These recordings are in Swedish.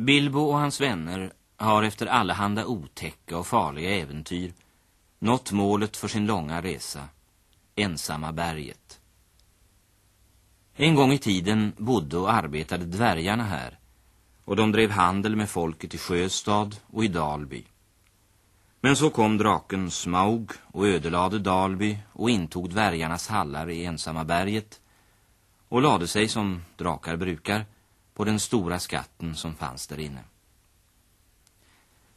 Bilbo och hans vänner har efter allehanda otäcka och farliga äventyr nått målet för sin långa resa, ensamma berget. En gång i tiden bodde och arbetade dvärgarna här och de drev handel med folket i Sjöstad och i Dalby. Men så kom draken Smaug och ödelade Dalby och intog dvärgarnas hallar i ensamma berget och lade sig som drakar brukar på den stora skatten som fanns där inne.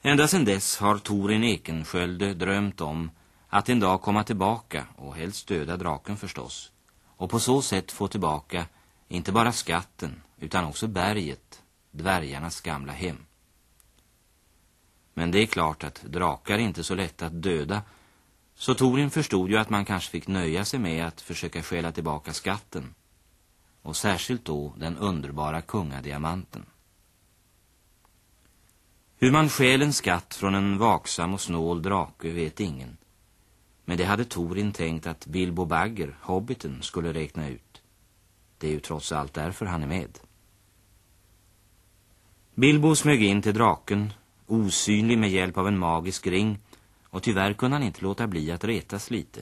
Ända sedan dess har Torin Ekenskölde drömt om att en dag komma tillbaka och helst döda draken förstås och på så sätt få tillbaka inte bara skatten utan också berget, dvärgarnas gamla hem. Men det är klart att drakar är inte så lätta att döda så Torin förstod ju att man kanske fick nöja sig med att försöka skäla tillbaka skatten och särskilt då den underbara kungadiamanten. Hur man skäl en skatt från en vaksam och snål drake vet ingen. Men det hade Torin tänkt att Bilbo Bagger, hobbiten, skulle räkna ut. Det är ju trots allt därför han är med. Bilbo smög in till draken, osynlig med hjälp av en magisk ring, och tyvärr kunde han inte låta bli att retas lite.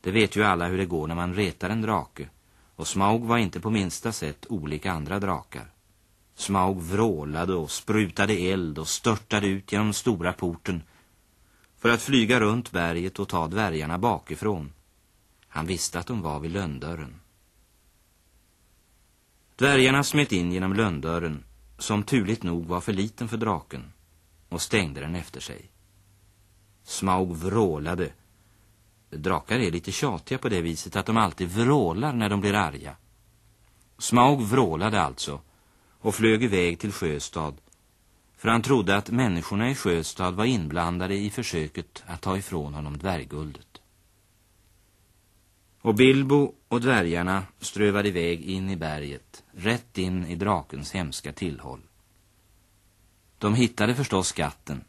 Det vet ju alla hur det går när man retar en drake, och Smaug var inte på minsta sätt olika andra drakar. Smaug vrålade och sprutade eld och störtade ut genom stora porten för att flyga runt berget och ta dvärgarna bakifrån. Han visste att de var vid lönndörren. Dvärgarna smet in genom lönndörren, som turligt nog var för liten för draken, och stängde den efter sig. Smaug vrålade. Drakar är lite tjatiga på det viset att de alltid vrålar när de blir arga. Smaug vrålade alltså och flög iväg till Sjöstad för han trodde att människorna i Sjöstad var inblandade i försöket att ta ifrån honom dvärguldet. Och Bilbo och dvärgarna strövade iväg in i berget, rätt in i drakens hemska tillhåll. De hittade förstås skatten,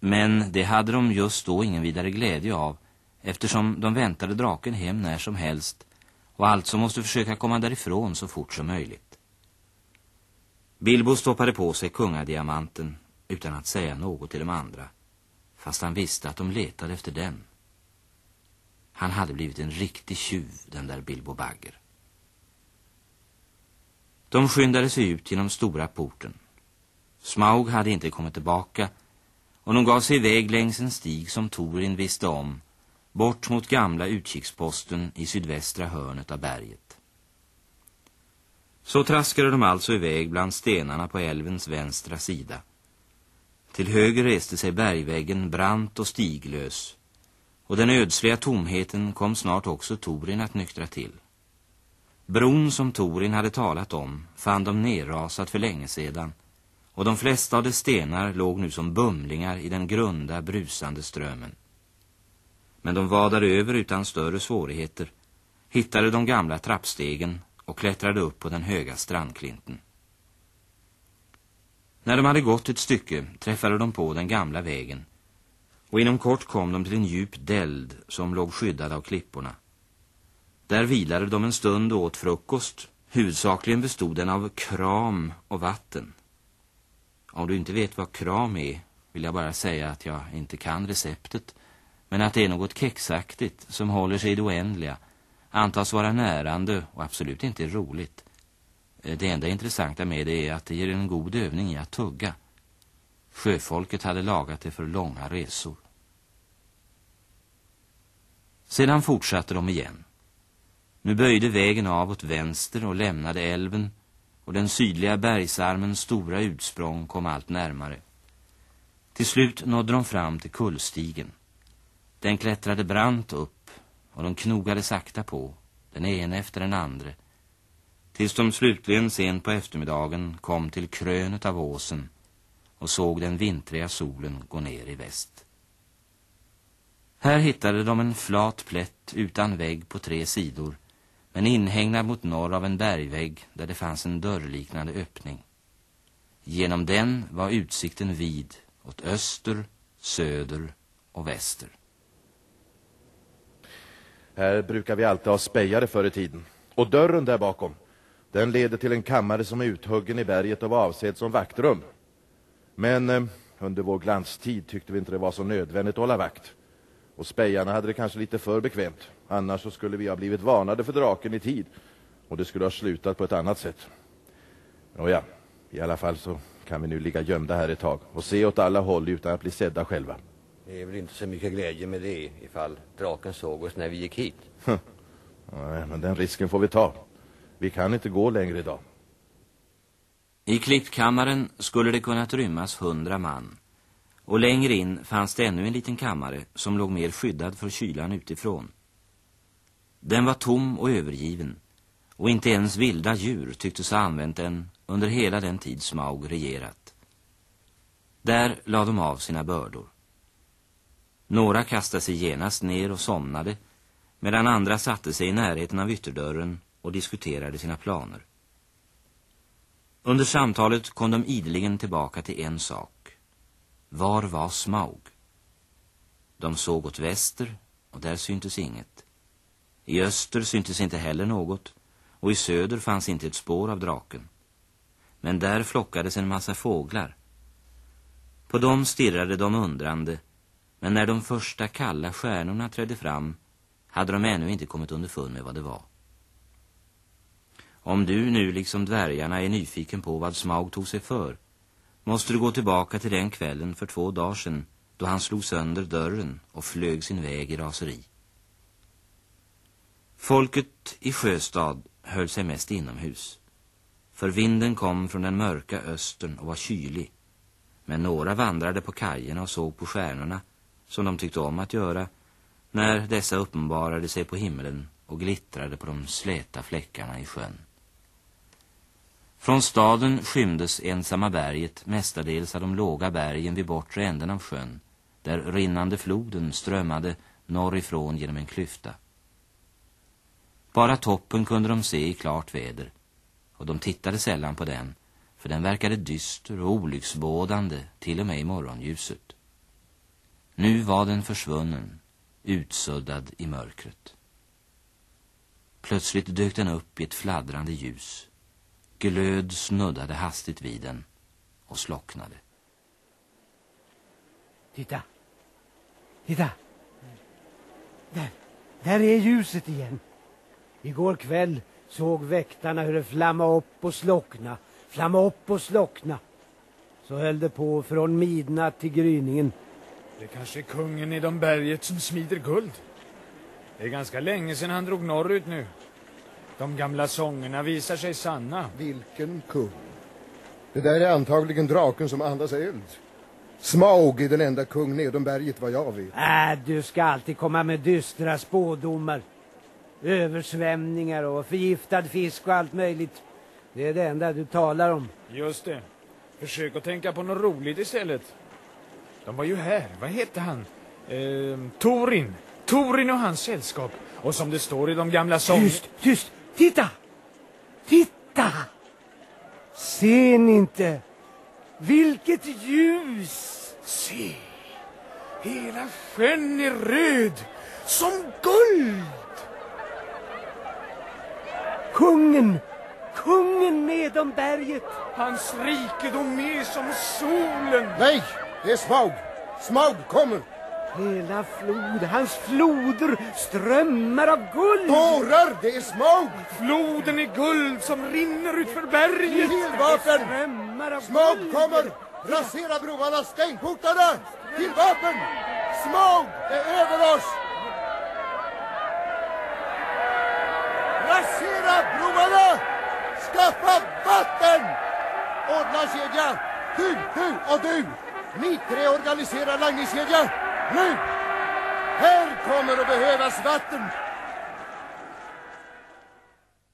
men det hade de just då ingen vidare glädje av eftersom de väntade draken hem när som helst och alltså måste försöka komma därifrån så fort som möjligt. Bilbo stoppade på sig kungadiamanten utan att säga något till de andra, fast han visste att de letade efter den. Han hade blivit en riktig tjuv, den där Bilbo Bagger. De skyndade sig ut genom stora porten. Smaug hade inte kommit tillbaka och de gav sig iväg längs en stig som Torin visste om, bort mot gamla utkiksposten i sydvästra hörnet av berget. Så traskade de alltså iväg bland stenarna på älvens vänstra sida. Till höger reste sig bergväggen brant och stiglös och den ödsliga tomheten kom snart också Torin att nyktra till. Bron som Torin hade talat om fann de nerrasat för länge sedan och de flesta av de stenar låg nu som bumlingar i den grunda brusande strömmen. Men de vadade över utan större svårigheter, hittade de gamla trappstegen och klättrade upp på den höga strandklinten. När de hade gått ett stycke träffade de på den gamla vägen och inom kort kom de till en djup deld som låg skyddad av klipporna. Där vilade de en stund och åt frukost. Huvudsakligen bestod den av kram och vatten. Om du inte vet vad kram är vill jag bara säga att jag inte kan receptet men att det är något kexaktigt som håller sig i det oändliga antas vara närande och absolut inte roligt. Eh, det enda intressanta med det är att det ger en god övning i att tugga. Sjöfolket hade lagat det för långa resor. Sedan fortsatte de igen. Nu böjde vägen av åt vänster och lämnade älven och den sydliga bergsarmens stora utsprång kom allt närmare. Till slut nådde de fram till kullstigen. Den klättrade brant upp och de knogade sakta på, den ena efter den andra, tills de slutligen sent på eftermiddagen kom till krönet av åsen och såg den vintriga solen gå ner i väst. Här hittade de en flat plätt utan vägg på tre sidor, men inhägnad mot norr av en bergvägg där det fanns en dörrliknande öppning. Genom den var utsikten vid åt öster, söder och väster. Här brukar vi alltid ha spejare förr i tiden. Och dörren där bakom, Den leder till en kammare som är uthuggen i berget och var avsedd som vaktrum. Men eh, under vår glanstid tyckte vi inte det var så nödvändigt att hålla vakt. Och spejarna hade det kanske lite för bekvämt. Annars så skulle vi ha blivit varnade för draken i tid. Och det skulle ha slutat på ett annat sätt. Nåja, i alla fall så kan vi nu ligga gömda här ett tag och se åt alla håll utan att bli sedda själva. Det är väl inte så mycket glädje med det ifall draken såg oss när vi gick hit. Nej, men den risken får vi ta. Vi kan inte gå längre idag. I klippkammaren skulle det kunnat rymmas hundra man. Och längre in fanns det ännu en liten kammare som låg mer skyddad för kylan utifrån. Den var tom och övergiven och inte ens vilda djur tycktes ha använt den under hela den tid Smaug regerat. Där lade de av sina bördor. Några kastade sig genast ner och somnade medan andra satte sig i närheten av ytterdörren och diskuterade sina planer. Under samtalet kom de ideligen tillbaka till en sak. Var var Smaug? De såg åt väster och där syntes inget. I öster syntes inte heller något och i söder fanns inte ett spår av draken. Men där flockades en massa fåglar. På dem stirrade de undrande, men när de första kalla stjärnorna trädde fram hade de ännu inte kommit underfund med vad det var. Om du nu liksom dvärgarna är nyfiken på vad Smaug tog sig för måste du gå tillbaka till den kvällen för två dagar sedan då han slog sönder dörren och flög sin väg i raseri. Folket i Sjöstad höll sig mest inomhus. För vinden kom från den mörka östern och var kylig. Men några vandrade på kajerna och såg på stjärnorna, som de tyckte om att göra, när dessa uppenbarade sig på himlen och glittrade på de släta fläckarna i sjön. Från staden skymdes ensamma berget mestadels av de låga bergen vid bortre änden av sjön, där rinnande floden strömmade norrifrån genom en klyfta. Bara toppen kunde de se i klart väder, och de tittade sällan på den, för den verkade dyster och olycksbådande till och med i morgonljuset. Nu var den försvunnen, utsuddad i mörkret. Plötsligt dök den upp i ett fladdrande ljus. Glöd snuddade hastigt vid den och slocknade. Titta. Titta. Där. Där är ljuset igen. Igår kväll såg väktarna hur det flamma upp och slockna. Flamma upp och slockna. Så höll det på från midnatt till gryningen. Det kanske är kungen i de berget som smider guld. Det är ganska länge sedan han drog norrut nu. De gamla sångerna visar sig sanna. Vilken kung? Det där är antagligen draken som andas eld. Smaug är den enda kung nedom berget vad jag vet. Äh, du ska alltid komma med dystra spådomar. Översvämningar och förgiftad fisk och allt möjligt. Det är det enda du talar om. Just det. Försök att tänka på något roligt istället. De var ju här. Vad hette han? Eh, Torin. Torin och hans sällskap. Och som det står i de gamla sångerna... Tyst, tyst! Titta! Titta! Ser ni inte? Vilket ljus! Se! Hela sjön är röd som guld! Kungen! Kungen nedom berget! Hans rikedom är som solen. Nej, det är Smaug. Smaug kommer. Hela flod, hans floder strömmar av guld! Tårar, det är Smaug. Floden är guld som rinner ut för berget. Tillvapen. Strömmar av Smaug guld! kommer. Rasera broarna, stäng portarna. Till vapen. Smaug är över oss. Rasera broarna. Skaffa vatten. Ordna kedja. Du, du och du. Nitre organiserar langningskedja. Nu! Här kommer att behövas vatten.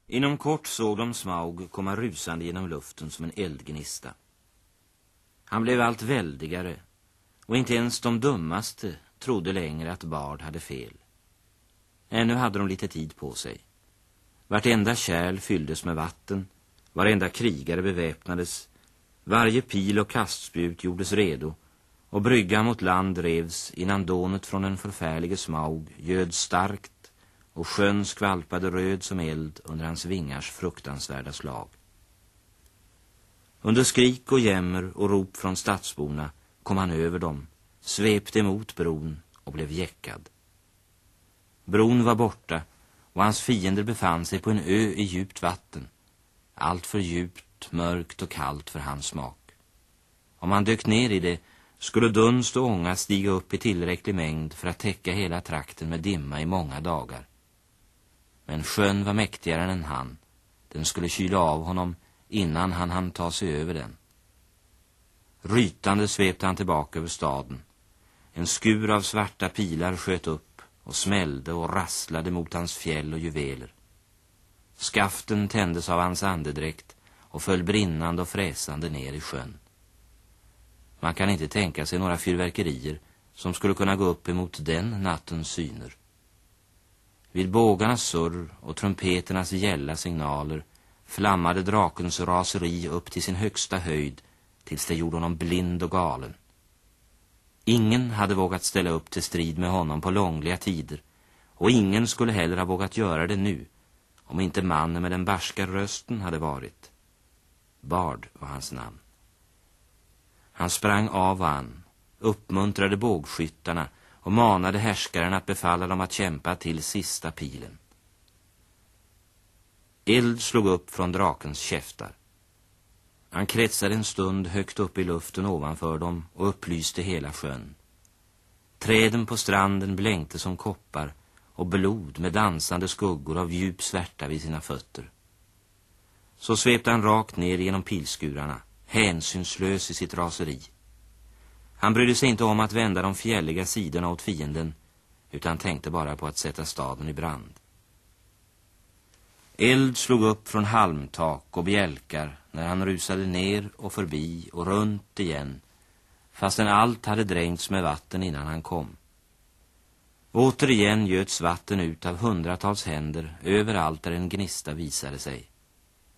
Inom kort såg de Smaug komma rusande genom luften som en eldgnista. Han blev allt väldigare och inte ens de dummaste trodde längre att Bard hade fel. Ännu hade de lite tid på sig. Vartenda kärl fylldes med vatten, varenda krigare beväpnades, varje pil och kastspjut gjordes redo och bryggan mot land revs innan dånet från den förfärlige Smaug göd starkt och sjön skvalpade röd som eld under hans vingars fruktansvärda slag. Under skrik och jämmer och rop från stadsborna kom han över dem, svepte emot bron och blev jäckad. Bron var borta och hans fiender befann sig på en ö i djupt vatten. Allt för djupt, mörkt och kallt för hans smak. Om han dök ner i det skulle dunst och ånga stiga upp i tillräcklig mängd för att täcka hela trakten med dimma i många dagar. Men sjön var mäktigare än han. Den skulle kyla av honom innan han hann ta sig över den. Rytande svepte han tillbaka över staden. En skur av svarta pilar sköt upp och smällde och rasslade mot hans fjäll och juveler. Skaften tändes av hans andedräkt och föll brinnande och fräsande ner i sjön. Man kan inte tänka sig några fyrverkerier som skulle kunna gå upp emot den nattens syner. Vid bågarnas surr och trumpeternas gälla signaler flammade drakens raseri upp till sin högsta höjd tills det gjorde honom blind och galen. Ingen hade vågat ställa upp till strid med honom på långliga tider och ingen skulle heller ha vågat göra det nu om inte mannen med den barska rösten hade varit. Bard var hans namn. Han sprang av och an, uppmuntrade bågskyttarna och manade härskaren att befalla dem att kämpa till sista pilen. Eld slog upp från drakens käftar. Han kretsade en stund högt upp i luften ovanför dem och upplyste hela sjön. Träden på stranden blänkte som koppar och blod med dansande skuggor av djup svärta vid sina fötter. Så svepte han rakt ner genom pilskurarna, hänsynslös i sitt raseri. Han brydde sig inte om att vända de fjälliga sidorna åt fienden, utan tänkte bara på att sätta staden i brand. Eld slog upp från halmtak och bjälkar när han rusade ner och förbi och runt igen, fastän allt hade dränkts med vatten innan han kom. Återigen göts vatten ut av hundratals händer överallt där en gnista visade sig.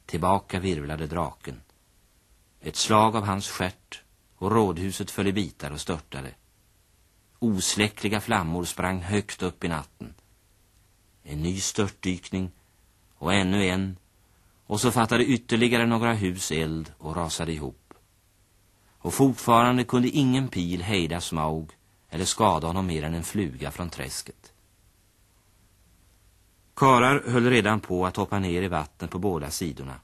Tillbaka virvlade draken. Ett slag av hans skärt och rådhuset föll i bitar och störtade. Osläckliga flammor sprang högt upp i natten. En ny störtdykning och ännu en och så fattade ytterligare några hus eld och rasade ihop. Och fortfarande kunde ingen pil hejda Smaug eller skada honom mer än en fluga från träsket. Karar höll redan på att hoppa ner i vattnet på båda sidorna.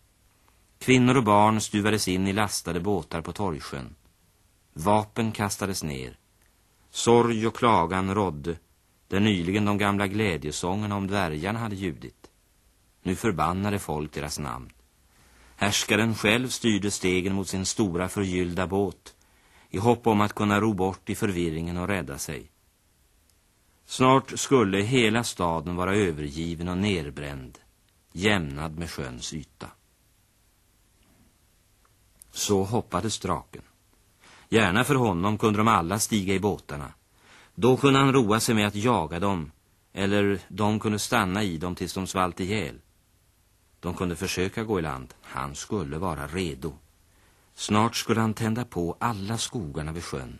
Kvinnor och barn stuvades in i lastade båtar på torgsjön. Vapen kastades ner. Sorg och klagan rådde, där nyligen de gamla glädjesångerna om dvärgarna hade ljudit. Nu förbannade folk deras namn. Härskaren själv styrde stegen mot sin stora förgyllda båt i hopp om att kunna ro bort i förvirringen och rädda sig. Snart skulle hela staden vara övergiven och nerbränd, jämnad med sjöns yta. Så hoppades draken. Gärna för honom kunde de alla stiga i båtarna. Då kunde han roa sig med att jaga dem, eller de kunde stanna i dem tills de svalt ihjäl. De kunde försöka gå i land. Han skulle vara redo. Snart skulle han tända på alla skogarna vid sjön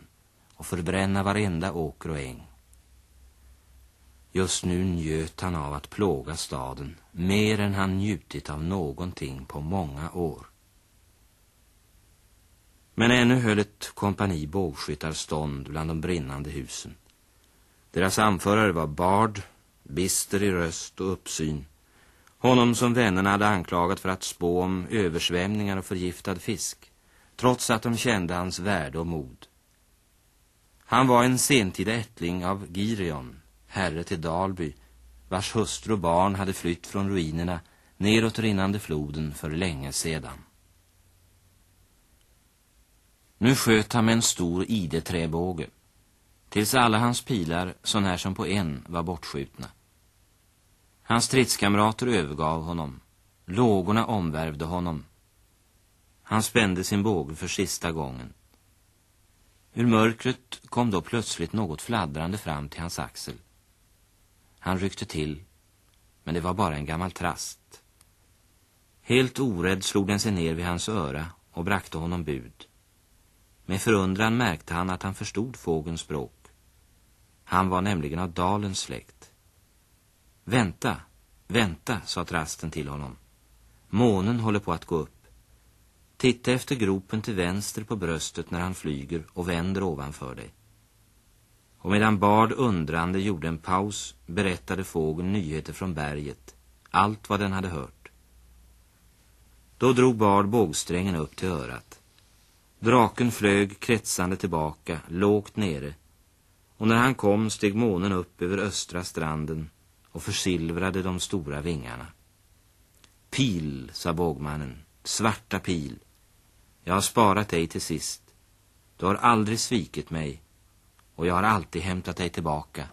och förbränna varenda åker och äng. Just nu njöt han av att plåga staden mer än han njutit av någonting på många år. Men ännu höll ett kompani bågskyttar stånd bland de brinnande husen. Deras anförare var Bard, bister i röst och uppsyn. Honom som vännerna hade anklagat för att spå om översvämningar och förgiftad fisk, trots att de kände hans värde och mod. Han var en sentida ättling av Girion, herre till Dalby, vars hustru och barn hade flytt från ruinerna neråt rinnande floden för länge sedan. Nu sköt han med en stor ideträbåge, tills alla hans pilar, så när som på en, var bortskjutna. Hans stridskamrater övergav honom. Lågorna omvärvde honom. Han spände sin båge för sista gången. Ur mörkret kom då plötsligt något fladdrande fram till hans axel. Han ryckte till, men det var bara en gammal trast. Helt orädd slog den sig ner vid hans öra och brakte honom bud. Med förundran märkte han att han förstod fågens språk. Han var nämligen av dalens släkt. Vänta, vänta, sa trasten till honom. Månen håller på att gå upp. Titta efter gropen till vänster på bröstet när han flyger och vänder ovanför dig. Och medan Bard undrande gjorde en paus berättade fågeln nyheter från berget, allt vad den hade hört. Då drog Bard bågsträngen upp till örat. Draken flög kretsande tillbaka, lågt nere, och när han kom steg månen upp över östra stranden och försilvrade de stora vingarna. Pil, sa bågmannen, svarta pil. Jag har sparat dig till sist. Du har aldrig svikit mig och jag har alltid hämtat dig tillbaka.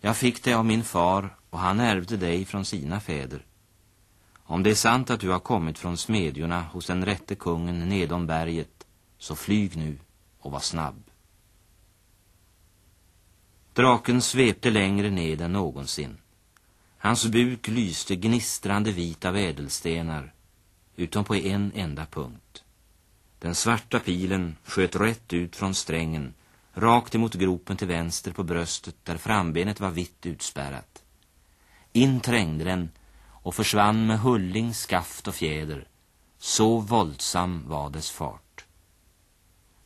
Jag fick dig av min far och han ärvde dig från sina fäder. Om det är sant att du har kommit från smedjorna hos den rätte kungen nedom berget, så flyg nu och var snabb. Draken svepte längre ned än någonsin. Hans buk lyste gnistrande vit av ädelstenar, utom på en enda punkt. Den svarta pilen sköt rätt ut från strängen, rakt emot gropen till vänster på bröstet där frambenet var vitt utspärrat. In trängde den och försvann med hulling, skaft och fjäder. Så våldsam var dess fart.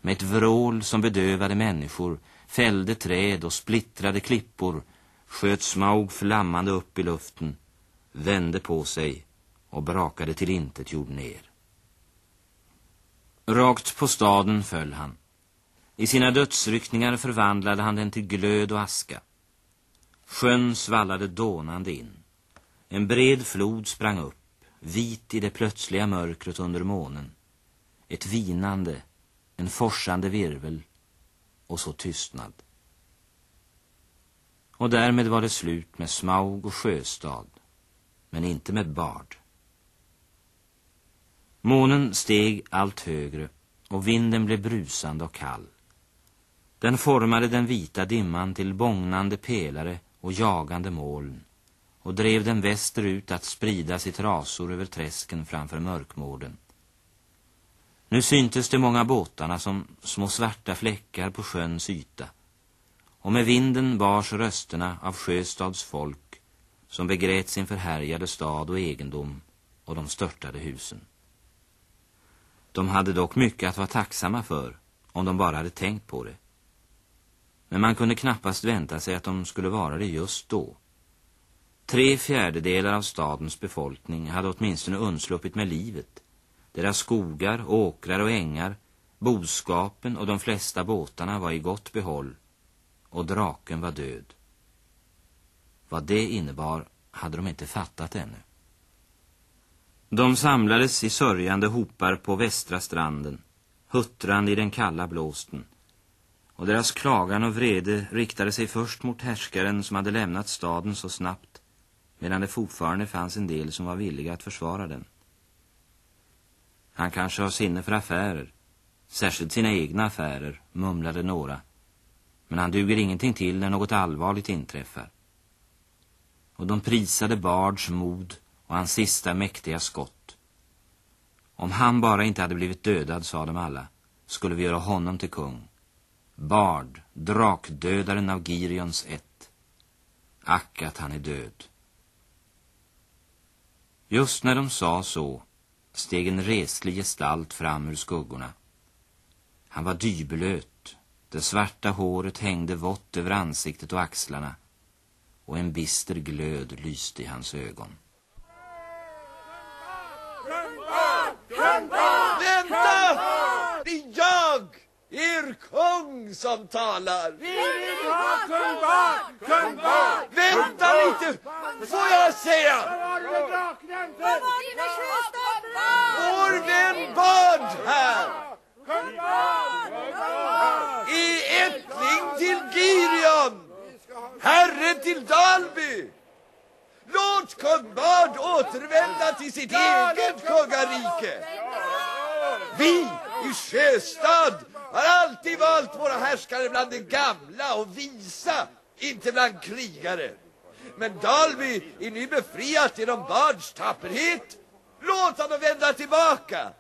Med ett vrål som bedövade människor, fällde träd och splittrade klippor, sköt Smaug flammande upp i luften, vände på sig och brakade till intet jord ner. Rakt på staden föll han. I sina dödsryckningar förvandlade han den till glöd och aska. Sjön svallade dånande in. En bred flod sprang upp, vit i det plötsliga mörkret under månen. Ett vinande, en forsande virvel och så tystnad. Och därmed var det slut med Smaug och Sjöstad, men inte med Bard. Månen steg allt högre och vinden blev brusande och kall. Den formade den vita dimman till bångnande pelare och jagande moln och drev den västerut att sprida sitt rasor över träsken framför mörkmården. Nu syntes de många båtarna som små svarta fläckar på sjöns yta och med vinden bars rösterna av Sjöstads folk som begrät sin förhärjade stad och egendom och de störtade husen. De hade dock mycket att vara tacksamma för om de bara hade tänkt på det. Men man kunde knappast vänta sig att de skulle vara det just då. Tre fjärdedelar av stadens befolkning hade åtminstone undsluppit med livet. Deras skogar, åkrar och ängar, boskapen och de flesta båtarna var i gott behåll och draken var död. Vad det innebar hade de inte fattat ännu. De samlades i sörjande hopar på västra stranden, huttrande i den kalla blåsten och deras klagan och vrede riktade sig först mot härskaren som hade lämnat staden så snabbt, medan det fortfarande fanns en del som var villiga att försvara den. Han kanske har sinne för affärer, särskilt sina egna affärer, mumlade några. Men han duger ingenting till när något allvarligt inträffar. Och de prisade Bards mod och hans sista mäktiga skott. Om han bara inte hade blivit dödad, sa de alla, skulle vi göra honom till kung. Bard, drakdödaren av Girions ett. Ack att han är död. Just när de sa så steg en reslig gestalt fram ur skuggorna. Han var dyblöt, det svarta håret hängde vått över ansiktet och axlarna och en bister glöd lyste i hans ögon. Vänta! Er kung som talar. Vi vill ha kung Bard! Kung Bard! Vänta lite! Får jag säga? Vår vän Bard här! Är ättling till Girion! Herre till Dalby! Låt kung Bard återvända till sitt eget kungarike! Vi i Sjöstad alltid valt våra härskare bland de gamla och visa, inte bland krigare. Men Dalby är nu befriat genom Bards tapperhet. Låt honom vända tillbaka.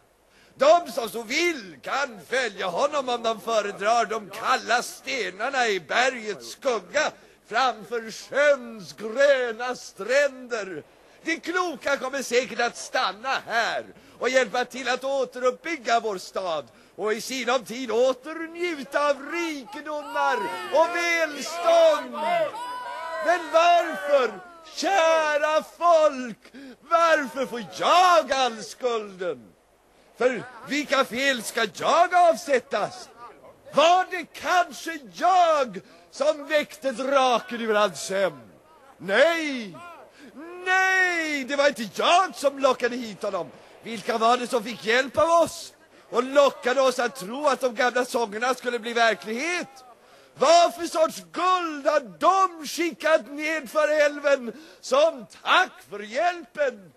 De som så vill kan följa honom om de föredrar de kalla stenarna i bergets skugga framför sjöns gröna stränder. De kloka kommer säkert att stanna här och hjälpa till att återuppbygga vår stad och i sinom tid åter njuta av rikedomar och välstånd. Men varför, kära folk, varför får jag all skulden? För vilka fel ska jag avsättas? Var det kanske jag som väckte draken ur hans sömn? Nej, nej, det var inte jag som lockade hit honom. Vilka var det som fick hjälp av oss och lockade oss att tro att de gamla sångerna skulle bli verklighet? Vad för sorts guld har de skickat ned för älven som tack för hjälpen?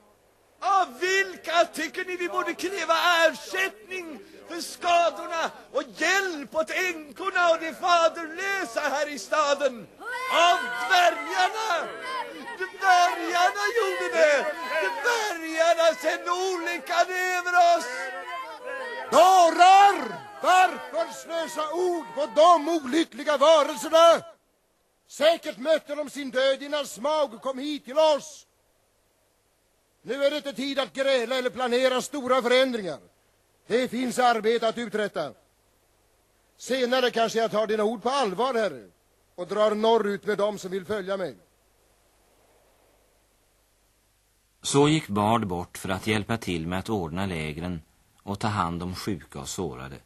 Av vilka tycker ni vi borde kräva ersättning för skadorna och hjälp åt änkorna och de faderlösa här i staden? Av dvärgarna! Dvärgarna gjorde det! Dvärgarna sände olyckan över oss! Dårar! Varför slösa ord på de olyckliga varelserna? Säkert mötte de sin död innan Smaug kom hit till oss. Nu är det inte tid att gräla eller planera stora förändringar. Det finns arbete att uträtta. Senare kanske jag tar dina ord på allvar, herre, och drar norrut med dem som vill följa mig. Så gick Bard bort för att hjälpa till med att ordna lägren och ta hand om sjuka och sårade.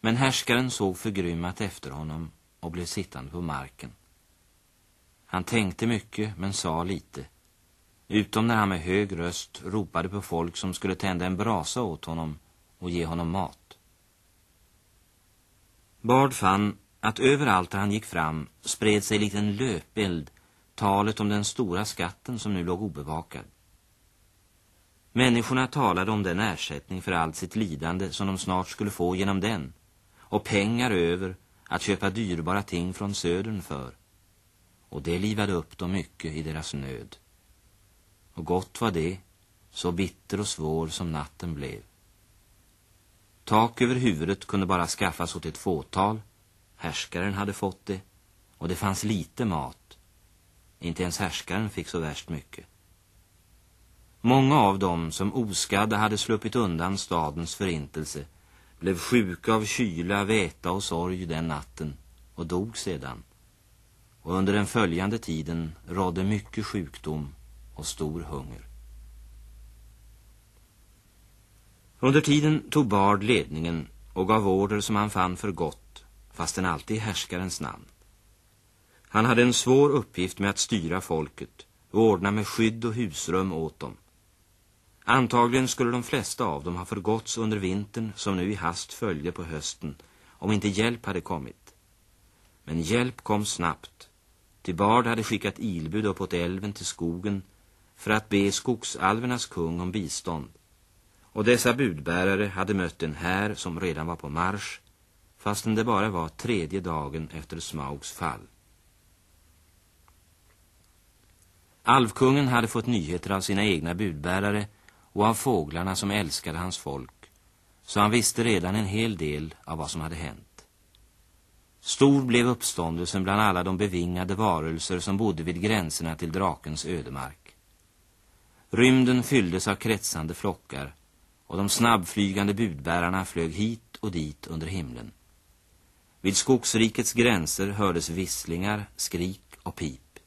Men härskaren såg förgrymmat efter honom och blev sittande på marken. Han tänkte mycket men sa lite. Utom när han med hög röst ropade på folk som skulle tända en brasa åt honom och ge honom mat. Bard fann att överallt där han gick fram spred sig liten löpeld talet om den stora skatten som nu låg obevakad. Människorna talade om den ersättning för allt sitt lidande som de snart skulle få genom den och pengar över att köpa dyrbara ting från södern för. Och det livade upp dem mycket i deras nöd. Och gott var det, så bitter och svår som natten blev. Tak över huvudet kunde bara skaffas åt ett fåtal. Härskaren hade fått det, och det fanns lite mat. Inte ens härskaren fick så värst mycket. Många av dem som oskadda hade sluppit undan stadens förintelse blev sjuka av kyla, väta och sorg den natten och dog sedan. Och under den följande tiden rådde mycket sjukdom och stor hunger. Under tiden tog Bard ledningen och gav order som han fann för gott, fastän alltid i härskarens namn. Han hade en svår uppgift med att styra folket och ordna med skydd och husrum åt dem. Antagligen skulle de flesta av dem ha förgåtts under vintern som nu i hast följde på hösten om inte hjälp hade kommit. Men hjälp kom snabbt. Tibard Bard hade skickat ilbud uppåt älven till skogen för att be skogsalvernas kung om bistånd. Och dessa budbärare hade mött en här som redan var på marsch fastän det bara var tredje dagen efter Smaugs fall. Alvkungen hade fått nyheter av sina egna budbärare och av fåglarna som älskade hans folk, så han visste redan en hel del av vad som hade hänt. Stor blev uppståndelsen bland alla de bevingade varelser som bodde vid gränserna till drakens ödemark. Rymden fylldes av kretsande flockar och de snabbflygande budbärarna flög hit och dit under himlen. Vid skogsrikets gränser hördes visslingar, skrik och pip.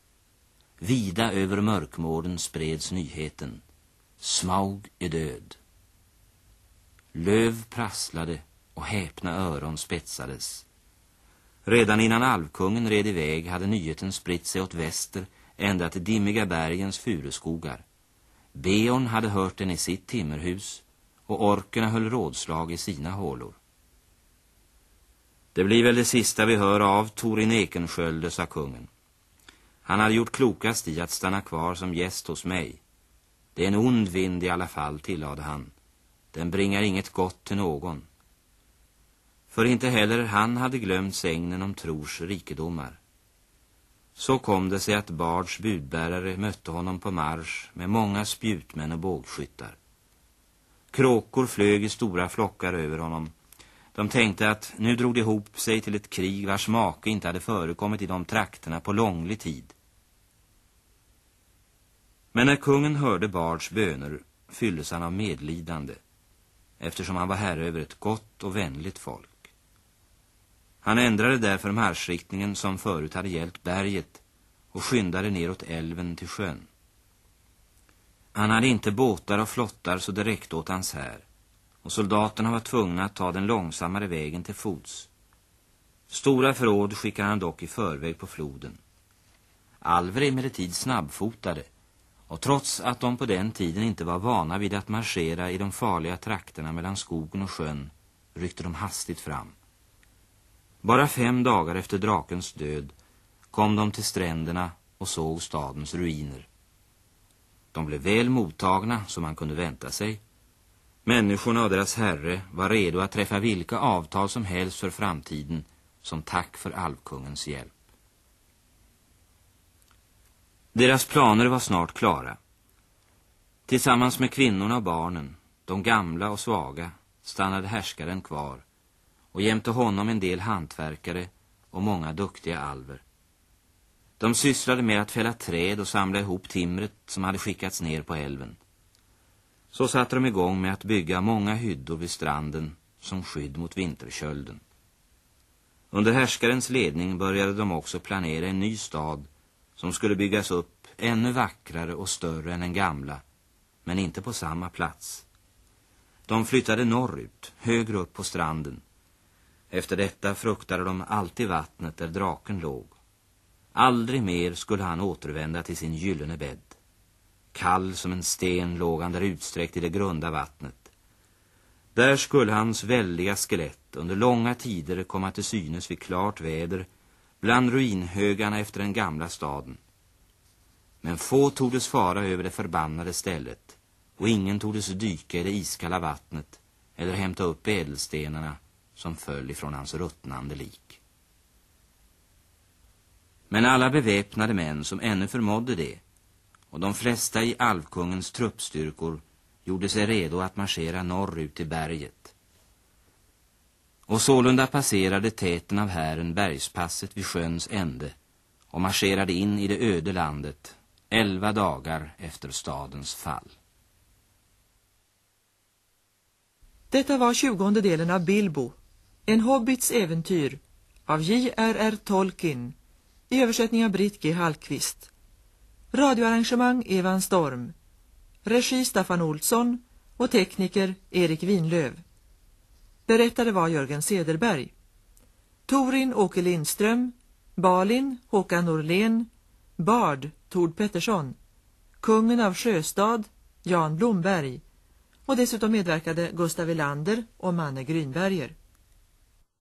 Vida över mörkmården spreds nyheten. Smaug är död. Löv prasslade och häpna öron spetsades. Redan innan alvkungen red iväg hade nyheten spritt sig åt väster ända till dimmiga bergens furuskogar. Beorn hade hört den i sitt timmerhus och orkerna höll rådslag i sina hålor. Det blir väl det sista vi hör av Torin Ekenskölde, sa kungen. Han hade gjort klokast i att stanna kvar som gäst hos mig. Det är en ond vind i alla fall, tillade han. Den bringar inget gott till någon. För inte heller han hade glömt sägnen om Trors rikedomar. Så kom det sig att Bards budbärare mötte honom på marsch med många spjutmän och bågskyttar. Kråkor flög i stora flockar över honom, De tänkte att nu drog det ihop sig till ett krig vars make inte hade förekommit i de trakterna på långlig tid. Men när kungen hörde Bards böner fylldes han av medlidande eftersom han var herre över ett gott och vänligt folk. Han ändrade därför marschriktningen som förut hade gällt berget och skyndade neråt älven till sjön. Han hade inte båtar och flottar så det räckte åt hans här och soldaterna var tvungna att ta den långsammare vägen till fots. Stora förråd skickade han dock i förväg på floden. Alver är emellertid snabbfotade och trots att de på den tiden inte var vana vid att marschera i de farliga trakterna mellan skogen och sjön ryckte de hastigt fram. Bara fem dagar efter drakens död kom de till stränderna och såg stadens ruiner. De blev väl mottagna som man kunde vänta sig. Människorna och deras herre var redo att träffa vilka avtal som helst för framtiden som tack för alvkungens hjälp. Deras planer var snart klara. Tillsammans med kvinnorna och barnen, de gamla och svaga, stannade härskaren kvar och jämte honom en del hantverkare och många duktiga alver. De sysslade med att fälla träd och samla ihop timret som hade skickats ner på älven. Så satte de igång med att bygga många hyddor vid stranden som skydd mot vinterkölden. Under härskarens ledning började de också planera en ny stad som skulle byggas upp ännu vackrare och större än den gamla, men inte på samma plats. De flyttade norrut, högre upp på stranden. Efter detta fruktade de alltid vattnet där draken låg. Aldrig mer skulle han återvända till sin gyllene bädd. Kall som en sten låg han där utsträckt i det grunda vattnet. Där skulle hans väldiga skelett under långa tider komma till synes vid klart väder bland ruinhögarna efter den gamla staden. Men få tordes fara över det förbannade stället och ingen tordes dyka i det iskalla vattnet eller hämta upp ädelstenarna som föll ifrån hans ruttnande lik. Men alla beväpnade män som ännu förmådde det och de flesta i alvkungens truppstyrkor gjorde sig redo att marschera norrut till berget. Och sålunda passerade täten av hären bergspasset vid sjöns ände och marscherade in i det öde landet elva dagar efter stadens fall. Detta var tjugonde delen av Bilbo, en hobbits äventyr av J.R.R. Tolkien i översättning av Britt G. Hallqvist. Radioarrangemang Evan Storm. Regi Staffan Olsson och tekniker Erik Winlöv. Berättare var Jörgen Sederberg. Torin Åke Lindström, Balin Håkan Norlén, Bard Tord Pettersson, Kungen av Sjöstad Jan Blomberg och dessutom medverkade Gustav Elander och Manne Grynberger.